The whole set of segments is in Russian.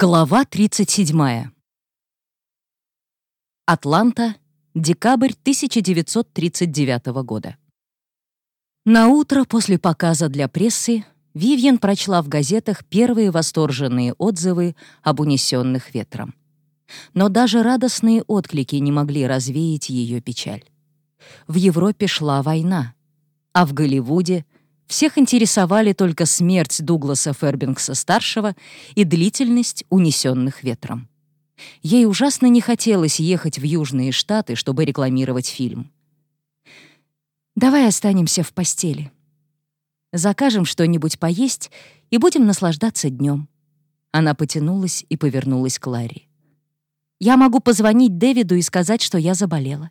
Глава 37. Атланта, декабрь 1939 года. На утро после показа для прессы Вивьен прочла в газетах первые восторженные отзывы об унесенных ветром. Но даже радостные отклики не могли развеять ее печаль. В Европе шла война, а в Голливуде — всех интересовали только смерть Дугласа Фербингса-старшего и длительность унесенных ветром. Ей ужасно не хотелось ехать в Южные Штаты, чтобы рекламировать фильм. «Давай останемся в постели. Закажем что-нибудь поесть и будем наслаждаться днем. Она потянулась и повернулась к Ларри. «Я могу позвонить Дэвиду и сказать, что я заболела».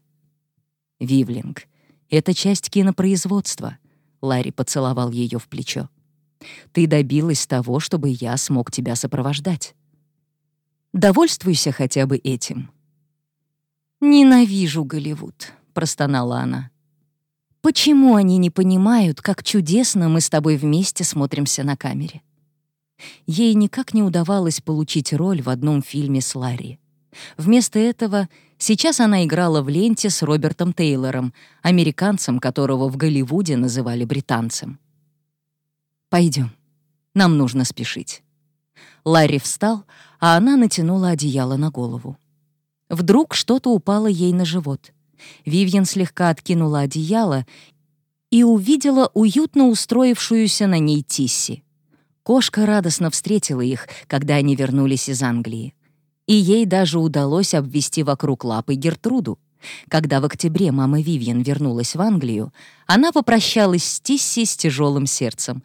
«Вивлинг, это часть кинопроизводства», Ларри поцеловал ее в плечо. «Ты добилась того, чтобы я смог тебя сопровождать. Довольствуйся хотя бы этим». «Ненавижу Голливуд», — простонала она. «Почему они не понимают, как чудесно мы с тобой вместе смотримся на камере?» Ей никак не удавалось получить роль в одном фильме с Ларри. Вместо этого сейчас она играла в ленте с Робертом Тейлором, американцем, которого в Голливуде называли британцем. Пойдем, нам нужно спешить». Ларри встал, а она натянула одеяло на голову. Вдруг что-то упало ей на живот. Вивьен слегка откинула одеяло и увидела уютно устроившуюся на ней Тисси. Кошка радостно встретила их, когда они вернулись из Англии и ей даже удалось обвести вокруг лапы Гертруду. Когда в октябре мама Вивьен вернулась в Англию, она попрощалась с Тисси с тяжелым сердцем.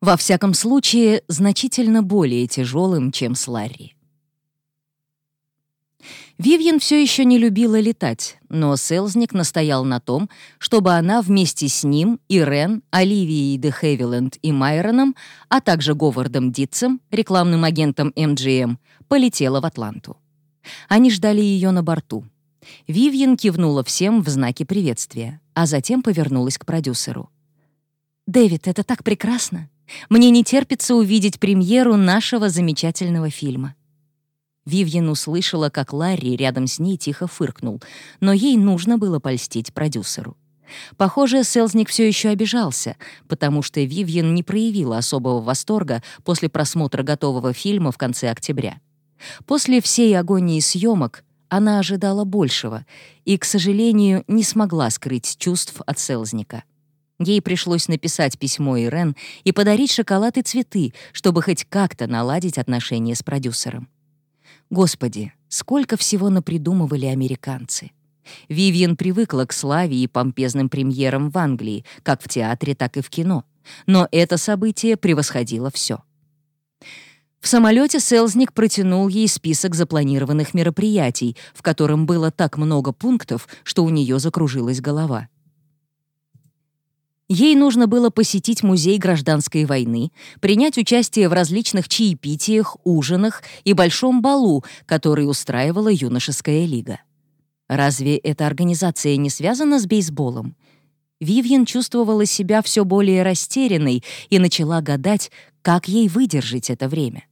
Во всяком случае, значительно более тяжелым, чем с Ларри. Вивьен все еще не любила летать, но Селзник настоял на том, чтобы она вместе с ним, Ирен, Оливией де Хевиленд и Майроном, а также Говардом Дитцем, рекламным агентом MGM, полетела в Атланту. Они ждали ее на борту. Вивьен кивнула всем в знаке приветствия, а затем повернулась к продюсеру. «Дэвид, это так прекрасно! Мне не терпится увидеть премьеру нашего замечательного фильма. Вивьен услышала, как Ларри рядом с ней тихо фыркнул, но ей нужно было польстить продюсеру. Похоже, Селзник все еще обижался, потому что Вивьен не проявила особого восторга после просмотра готового фильма в конце октября. После всей агонии съемок она ожидала большего и, к сожалению, не смогла скрыть чувств от Селзника. Ей пришлось написать письмо Ирен и подарить шоколад и цветы, чтобы хоть как-то наладить отношения с продюсером. Господи, сколько всего напридумывали американцы. Вивьен привыкла к славе и помпезным премьерам в Англии, как в театре, так и в кино. Но это событие превосходило все. В самолете Селзник протянул ей список запланированных мероприятий, в котором было так много пунктов, что у нее закружилась голова. Ей нужно было посетить музей гражданской войны, принять участие в различных чаепитиях, ужинах и большом балу, который устраивала юношеская лига. Разве эта организация не связана с бейсболом? Вивьен чувствовала себя все более растерянной и начала гадать, как ей выдержать это время.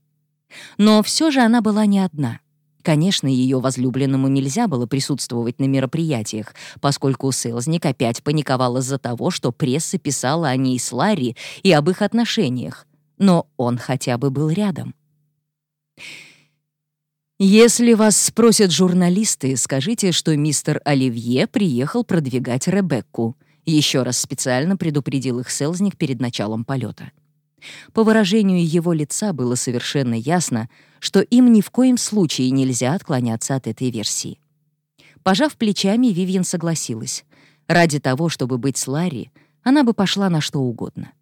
Но все же она была не одна — Конечно, ее возлюбленному нельзя было присутствовать на мероприятиях, поскольку Селзник опять паниковал из-за того, что пресса писала о ней с Ларри и об их отношениях. Но он хотя бы был рядом. «Если вас спросят журналисты, скажите, что мистер Оливье приехал продвигать Ребекку», еще раз специально предупредил их Селзник перед началом полета. По выражению его лица было совершенно ясно, что им ни в коем случае нельзя отклоняться от этой версии. Пожав плечами, Вивьен согласилась. Ради того, чтобы быть с Ларри, она бы пошла на что угодно.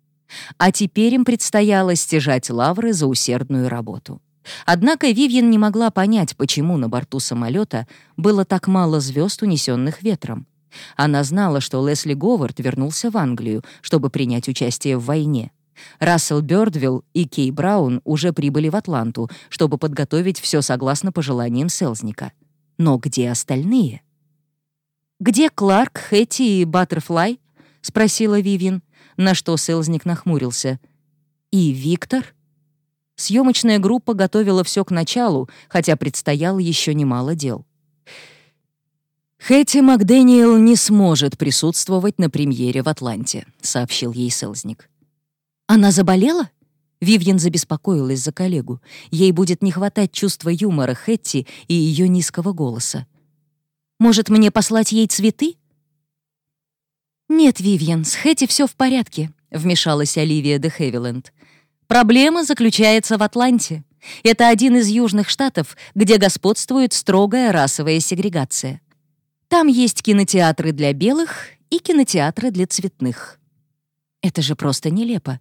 А теперь им предстояло стяжать лавры за усердную работу. Однако Вивьен не могла понять, почему на борту самолета было так мало звезд, унесенных ветром. Она знала, что Лесли Говард вернулся в Англию, чтобы принять участие в войне. Рассел Бёрдвилл и Кей Браун уже прибыли в Атланту, чтобы подготовить все согласно пожеланиям Селзника. Но где остальные? «Где Кларк, Хэтти и Баттерфлай?» — спросила Вивин, на что Селзник нахмурился. «И Виктор?» Съемочная группа готовила все к началу, хотя предстояло еще немало дел. «Хэти Макдэниел не сможет присутствовать на премьере в Атланте», — сообщил ей Селзник. «Она заболела?» Вивьен забеспокоилась за коллегу. Ей будет не хватать чувства юмора Хэтти и ее низкого голоса. «Может, мне послать ей цветы?» «Нет, Вивьен, с Хэти все в порядке», — вмешалась Оливия де Хевиленд. «Проблема заключается в Атланте. Это один из южных штатов, где господствует строгая расовая сегрегация. Там есть кинотеатры для белых и кинотеатры для цветных». Это же просто нелепо.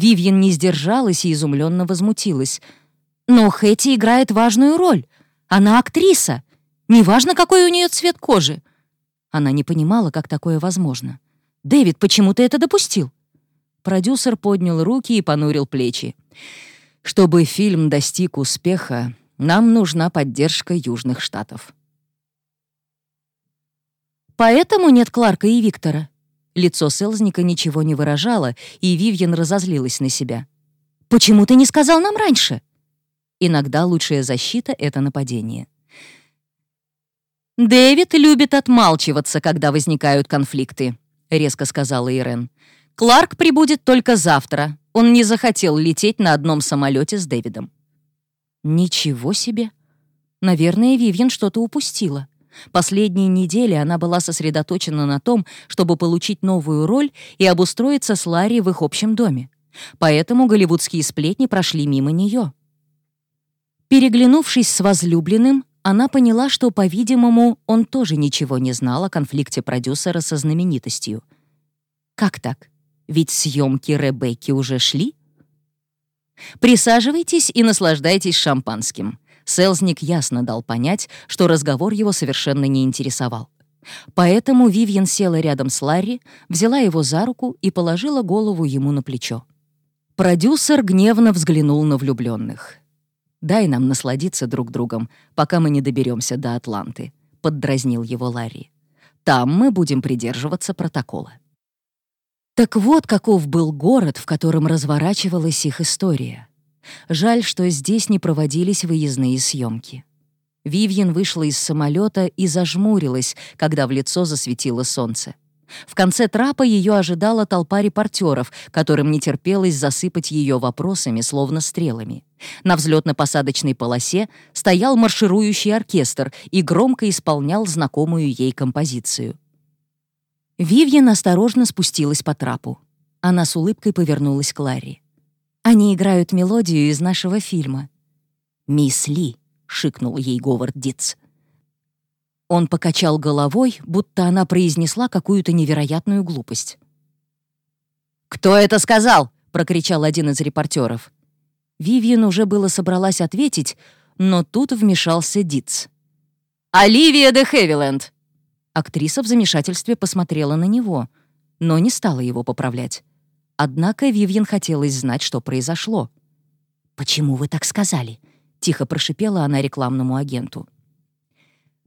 Вивьен не сдержалась и изумленно возмутилась. «Но Хэти играет важную роль. Она актриса. Неважно, какой у нее цвет кожи. Она не понимала, как такое возможно. «Дэвид, почему ты это допустил?» Продюсер поднял руки и понурил плечи. «Чтобы фильм достиг успеха, нам нужна поддержка Южных Штатов». «Поэтому нет Кларка и Виктора?» Лицо Селзника ничего не выражало, и Вивьен разозлилась на себя. «Почему ты не сказал нам раньше?» Иногда лучшая защита — это нападение. «Дэвид любит отмалчиваться, когда возникают конфликты», — резко сказала Ирен. «Кларк прибудет только завтра. Он не захотел лететь на одном самолете с Дэвидом». «Ничего себе! Наверное, Вивьен что-то упустила. Последние недели она была сосредоточена на том, чтобы получить новую роль и обустроиться с Ларри в их общем доме. Поэтому голливудские сплетни прошли мимо нее. Переглянувшись с возлюбленным, она поняла, что, по-видимому, он тоже ничего не знал о конфликте продюсера со знаменитостью. Как так? Ведь съемки Ребекки уже шли? Присаживайтесь и наслаждайтесь шампанским. Селзник ясно дал понять, что разговор его совершенно не интересовал. Поэтому Вивьен села рядом с Ларри, взяла его за руку и положила голову ему на плечо. Продюсер гневно взглянул на влюбленных. «Дай нам насладиться друг другом, пока мы не доберемся до Атланты», — поддразнил его Ларри. «Там мы будем придерживаться протокола». Так вот, каков был город, в котором разворачивалась их история. Жаль, что здесь не проводились выездные съемки. Вивьен вышла из самолета и зажмурилась, когда в лицо засветило солнце. В конце трапа ее ожидала толпа репортеров, которым не терпелось засыпать ее вопросами, словно стрелами. На взлетно-посадочной полосе стоял марширующий оркестр и громко исполнял знакомую ей композицию. Вивьен осторожно спустилась по трапу. Она с улыбкой повернулась к Ларри. «Они играют мелодию из нашего фильма». «Мисс Ли», — шикнул ей Говард Дитц. Он покачал головой, будто она произнесла какую-то невероятную глупость. «Кто это сказал?» — прокричал один из репортеров. Вивьен уже было собралась ответить, но тут вмешался Диц. «Оливия де Хевиленд!» Актриса в замешательстве посмотрела на него, но не стала его поправлять. Однако Вивьен хотелось знать, что произошло. «Почему вы так сказали?» — тихо прошипела она рекламному агенту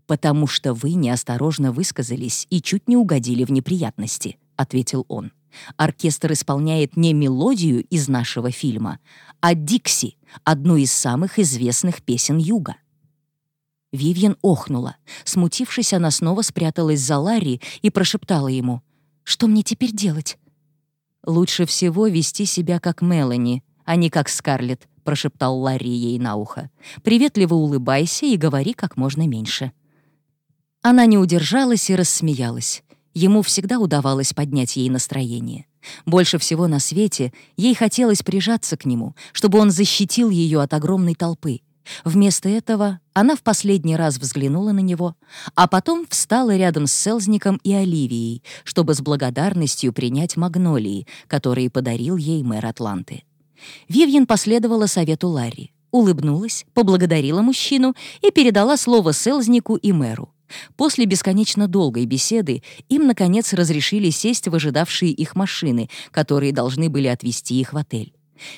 потому что вы неосторожно высказались и чуть не угодили в неприятности», — ответил он. «Оркестр исполняет не мелодию из нашего фильма, а «Дикси», одну из самых известных песен Юга». Вивьен охнула. Смутившись, она снова спряталась за Ларри и прошептала ему. «Что мне теперь делать?» «Лучше всего вести себя как Мелани, а не как Скарлетт», — прошептал Ларри ей на ухо. «Приветливо улыбайся и говори как можно меньше». Она не удержалась и рассмеялась. Ему всегда удавалось поднять ей настроение. Больше всего на свете ей хотелось прижаться к нему, чтобы он защитил ее от огромной толпы. Вместо этого она в последний раз взглянула на него, а потом встала рядом с Селзником и Оливией, чтобы с благодарностью принять магнолии, которые подарил ей мэр Атланты. Вивьен последовала совету Ларри, улыбнулась, поблагодарила мужчину и передала слово Селзнику и мэру. После бесконечно долгой беседы им, наконец, разрешили сесть в ожидавшие их машины, которые должны были отвезти их в отель.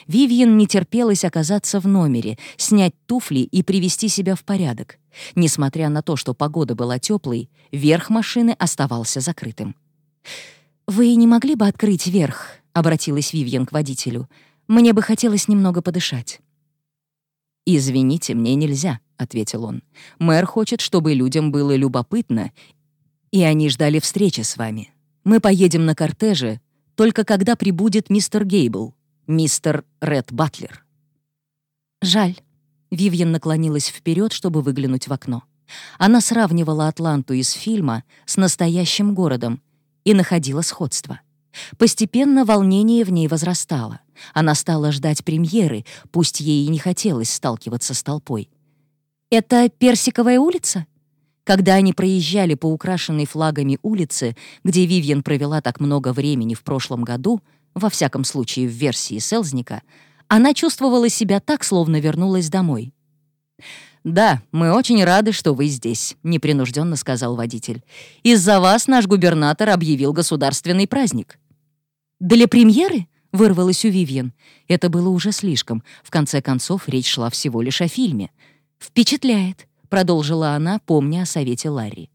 Вивьен не терпелось оказаться в номере, снять туфли и привести себя в порядок. Несмотря на то, что погода была теплой, верх машины оставался закрытым. «Вы не могли бы открыть верх?» — обратилась Вивьен к водителю. «Мне бы хотелось немного подышать». «Извините, мне нельзя», — ответил он. «Мэр хочет, чтобы людям было любопытно, и они ждали встречи с вами. Мы поедем на кортеже, только когда прибудет мистер Гейбл, мистер Ред Батлер». «Жаль». Вивьен наклонилась вперед, чтобы выглянуть в окно. Она сравнивала Атланту из фильма с настоящим городом и находила сходство. Постепенно волнение в ней возрастало. Она стала ждать премьеры, пусть ей и не хотелось сталкиваться с толпой. «Это Персиковая улица?» Когда они проезжали по украшенной флагами улице, где Вивьен провела так много времени в прошлом году, во всяком случае в версии Селзника, она чувствовала себя так, словно вернулась домой. «Да, мы очень рады, что вы здесь», — непринужденно сказал водитель. «Из-за вас наш губернатор объявил государственный праздник». «Для премьеры?» — вырвалась у Вивьен. Это было уже слишком. В конце концов, речь шла всего лишь о фильме. «Впечатляет», — продолжила она, помня о совете Ларри.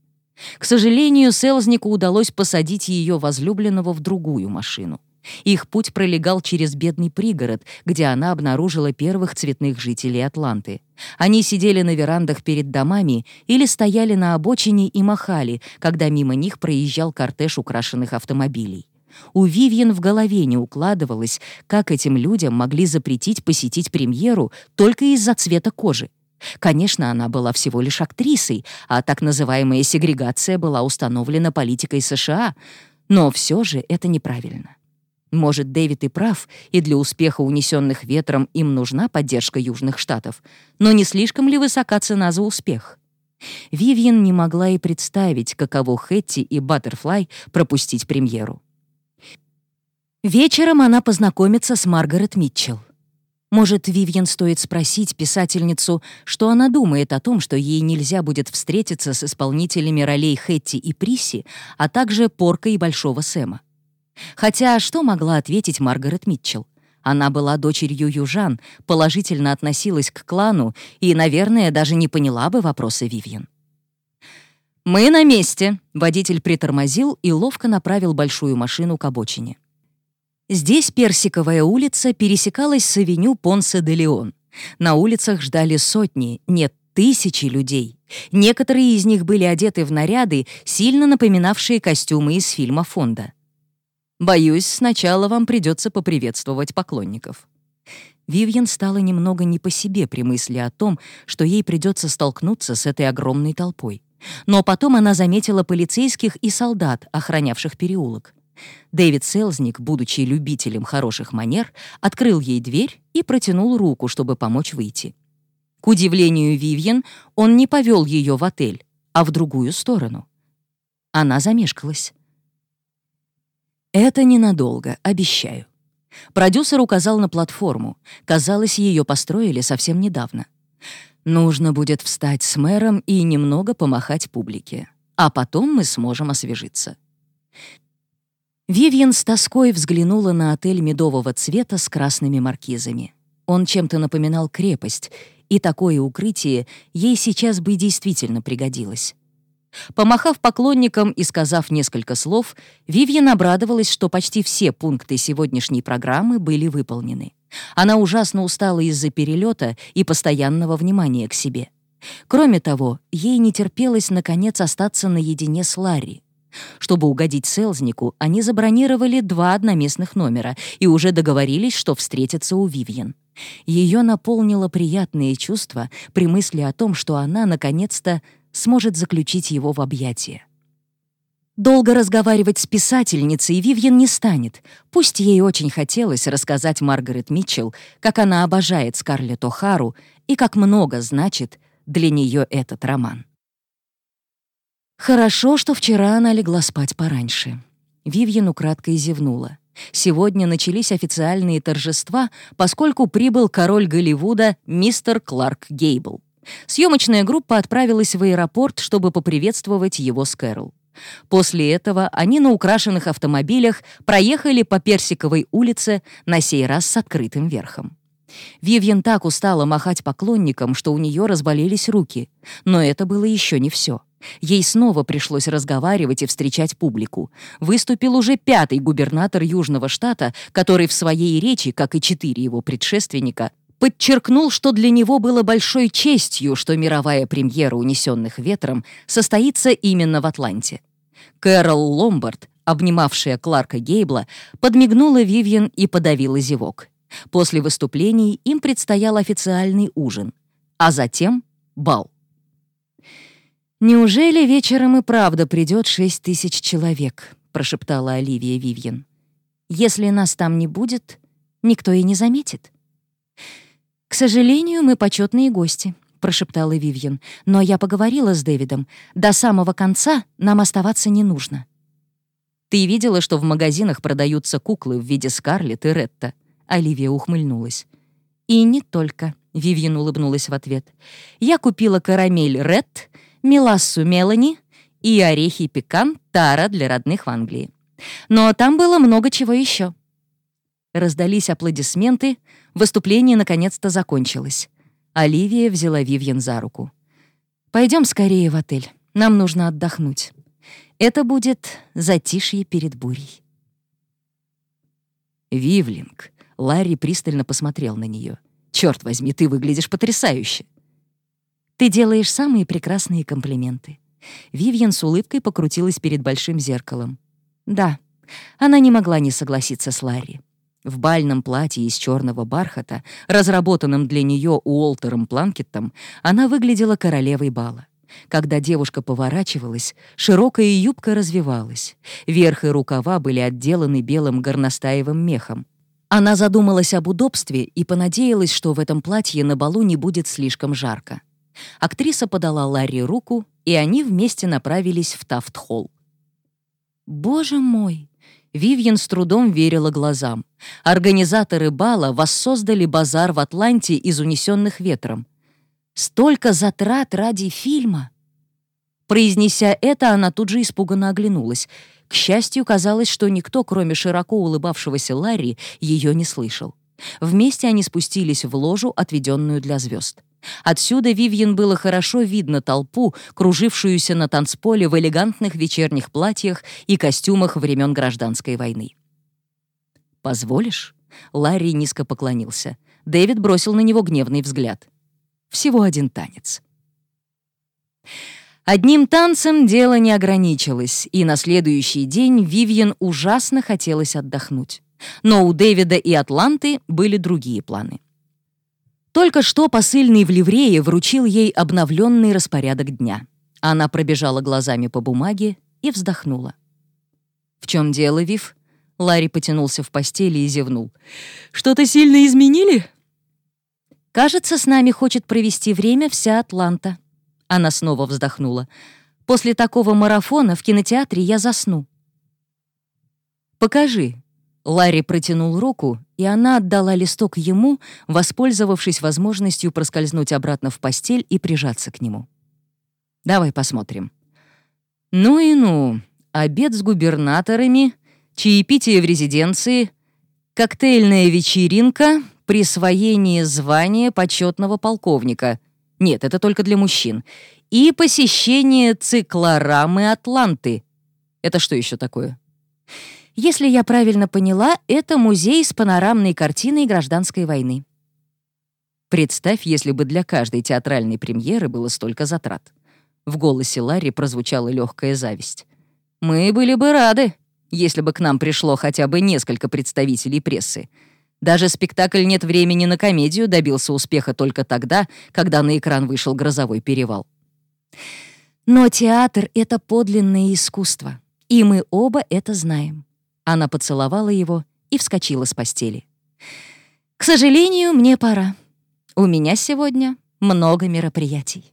К сожалению, Селзнику удалось посадить ее возлюбленного в другую машину. Их путь пролегал через бедный пригород, где она обнаружила первых цветных жителей Атланты. Они сидели на верандах перед домами или стояли на обочине и махали, когда мимо них проезжал кортеж украшенных автомобилей. У Вивьен в голове не укладывалось, как этим людям могли запретить посетить премьеру только из-за цвета кожи. Конечно, она была всего лишь актрисой, а так называемая сегрегация была установлена политикой США, но все же это неправильно. Может, Дэвид и прав, и для успеха унесенных ветром им нужна поддержка Южных Штатов, но не слишком ли высока цена за успех? Вивьен не могла и представить, каково Хэтти и Баттерфлай пропустить премьеру. Вечером она познакомится с Маргарет Митчелл. Может, Вивьен стоит спросить писательницу, что она думает о том, что ей нельзя будет встретиться с исполнителями ролей Хэтти и Приси, а также Порка и Большого Сэма. Хотя что могла ответить Маргарет Митчелл? Она была дочерью южан, положительно относилась к клану и, наверное, даже не поняла бы вопросы Вивьен. «Мы на месте», — водитель притормозил и ловко направил большую машину к обочине. Здесь Персиковая улица пересекалась с авеню Понсе де Леон. На улицах ждали сотни, нет, тысячи людей. Некоторые из них были одеты в наряды, сильно напоминавшие костюмы из фильма Фонда. Боюсь, сначала вам придется поприветствовать поклонников. Вивьен стала немного не по себе при мысли о том, что ей придется столкнуться с этой огромной толпой. Но потом она заметила полицейских и солдат, охранявших переулок. Дэвид Селзник, будучи любителем хороших манер, открыл ей дверь и протянул руку, чтобы помочь выйти. К удивлению Вивьен, он не повел ее в отель, а в другую сторону. Она замешкалась. «Это ненадолго, обещаю». Продюсер указал на платформу. Казалось, ее построили совсем недавно. Нужно будет встать с мэром и немного помахать публике. А потом мы сможем освежиться. Вивьен с тоской взглянула на отель медового цвета с красными маркизами. Он чем-то напоминал крепость, и такое укрытие ей сейчас бы действительно пригодилось. Помахав поклонникам и сказав несколько слов, Вивьен обрадовалась, что почти все пункты сегодняшней программы были выполнены. Она ужасно устала из-за перелета и постоянного внимания к себе. Кроме того, ей не терпелось наконец остаться наедине с Ларри. Чтобы угодить Селзнику, они забронировали два одноместных номера и уже договорились, что встретятся у Вивьен. Ее наполнило приятное чувство при мысли о том, что она, наконец-то, сможет заключить его в объятия. Долго разговаривать с писательницей Вивьен не станет, пусть ей очень хотелось рассказать Маргарет Митчелл, как она обожает Скарлетт О'Хару и как много значит для нее этот роман. Хорошо, что вчера она легла спать пораньше. Вивьен украдкой зевнула. Сегодня начались официальные торжества, поскольку прибыл король Голливуда мистер Кларк Гейбл. Съемочная группа отправилась в аэропорт, чтобы поприветствовать его с Кэрол. После этого они на украшенных автомобилях проехали по Персиковой улице, на сей раз с открытым верхом. Вивьен так устала махать поклонникам, что у нее разболелись руки. Но это было еще не все. Ей снова пришлось разговаривать и встречать публику. Выступил уже пятый губернатор Южного штата, который в своей речи, как и четыре его предшественника, подчеркнул, что для него было большой честью, что мировая премьера «Унесенных ветром» состоится именно в Атланте. Кэрол Ломбард, обнимавшая Кларка Гейбла, подмигнула Вивьен и подавила зевок. После выступлений им предстоял официальный ужин, а затем — бал. «Неужели вечером и правда придет шесть тысяч человек?» — прошептала Оливия Вивьен. «Если нас там не будет, никто и не заметит». «К сожалению, мы почетные гости», — прошептала Вивьен. «Но я поговорила с Дэвидом. До самого конца нам оставаться не нужно». «Ты видела, что в магазинах продаются куклы в виде Скарлетт и Ретта?» Оливия ухмыльнулась. «И не только», — Вивьен улыбнулась в ответ. «Я купила карамель Ретт, мелассу Мелани и орехи пекан Тара для родных в Англии. Но там было много чего еще. Раздались аплодисменты, выступление наконец-то закончилось. Оливия взяла Вивьен за руку. Пойдем скорее в отель, нам нужно отдохнуть. Это будет затишье перед бурей». «Вивлинг», — Ларри пристально посмотрел на нее. «Черт возьми, ты выглядишь потрясающе!» Ты делаешь самые прекрасные комплименты». Вивьен с улыбкой покрутилась перед большим зеркалом. Да, она не могла не согласиться с Ларри. В бальном платье из черного бархата, разработанном для нее Уолтером Планкеттом, она выглядела королевой бала. Когда девушка поворачивалась, широкая юбка развивалась. Верх и рукава были отделаны белым горностаевым мехом. Она задумалась об удобстве и понадеялась, что в этом платье на балу не будет слишком жарко. Актриса подала Ларри руку, и они вместе направились в Тафт-холл. «Боже мой!» Вивьен с трудом верила глазам. Организаторы бала воссоздали базар в Атланте из унесенных ветром. Столько затрат ради фильма! Произнеся это, она тут же испуганно оглянулась. К счастью, казалось, что никто, кроме широко улыбавшегося Ларри, ее не слышал. Вместе они спустились в ложу, отведенную для звезд. Отсюда Вивьен было хорошо видно толпу, кружившуюся на танцполе в элегантных вечерних платьях и костюмах времен гражданской войны. «Позволишь?» — Ларри низко поклонился. Дэвид бросил на него гневный взгляд. «Всего один танец». Одним танцем дело не ограничилось, и на следующий день Вивьен ужасно хотелось отдохнуть. Но у Дэвида и Атланты были другие планы. Только что посыльный в ливрее вручил ей обновленный распорядок дня. Она пробежала глазами по бумаге и вздохнула. «В чем дело, Вив?» Ларри потянулся в постели и зевнул. «Что-то сильно изменили?» «Кажется, с нами хочет провести время вся Атланта». Она снова вздохнула. «После такого марафона в кинотеатре я засну». «Покажи», Ларри протянул руку, и она отдала листок ему, воспользовавшись возможностью проскользнуть обратно в постель и прижаться к нему. «Давай посмотрим». «Ну и ну. Обед с губернаторами, чаепитие в резиденции, коктейльная вечеринка, присвоение звания почетного полковника. Нет, это только для мужчин. И посещение циклорамы Атланты. Это что еще такое?» Если я правильно поняла, это музей с панорамной картиной гражданской войны. Представь, если бы для каждой театральной премьеры было столько затрат. В голосе Ларри прозвучала легкая зависть. Мы были бы рады, если бы к нам пришло хотя бы несколько представителей прессы. Даже спектакль «Нет времени на комедию» добился успеха только тогда, когда на экран вышел «Грозовой перевал». Но театр — это подлинное искусство, и мы оба это знаем. Она поцеловала его и вскочила с постели. «К сожалению, мне пора. У меня сегодня много мероприятий».